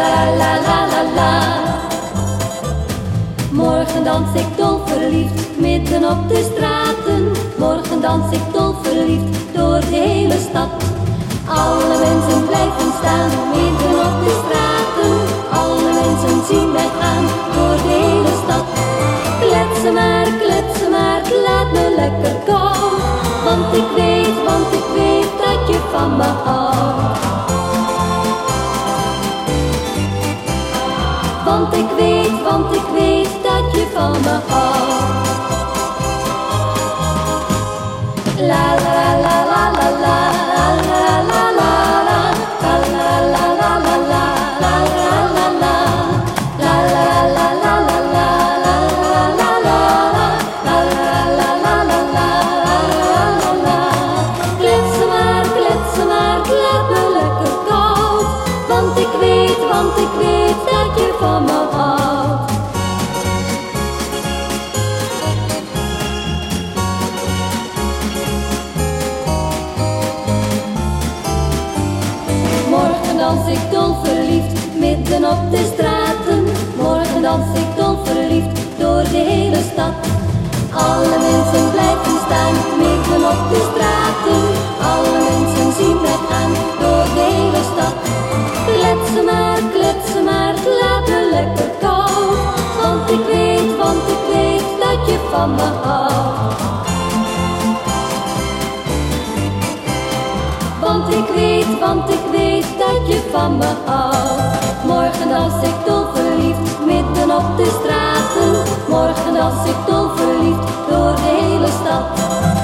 La la la la la. Morgen dans ik dol verliefd midden op de straten. Morgen dans ik dol verliefd door de hele stad. Alle mensen blijven staan midden op de straten. Alle mensen zien mij gaan door de hele stad. Kletsen maar, kletsen maar, laat me lekker komen. Want ik weet, want ik weet dat je van me houdt. Want ik weet, want ik weet dat je van me houdt. Ik weet dat je van me houdt. Morgen dans ik dol verliefd midden op de straten. Morgen dans ik dol verliefd door de hele stad. Alle mensen blijven staan midden op de straten. Want ik weet, want ik weet dat je van me houdt. Morgen dans ik dol verliefd midden op de straten. Morgen dans ik dol verliefd door de hele stad.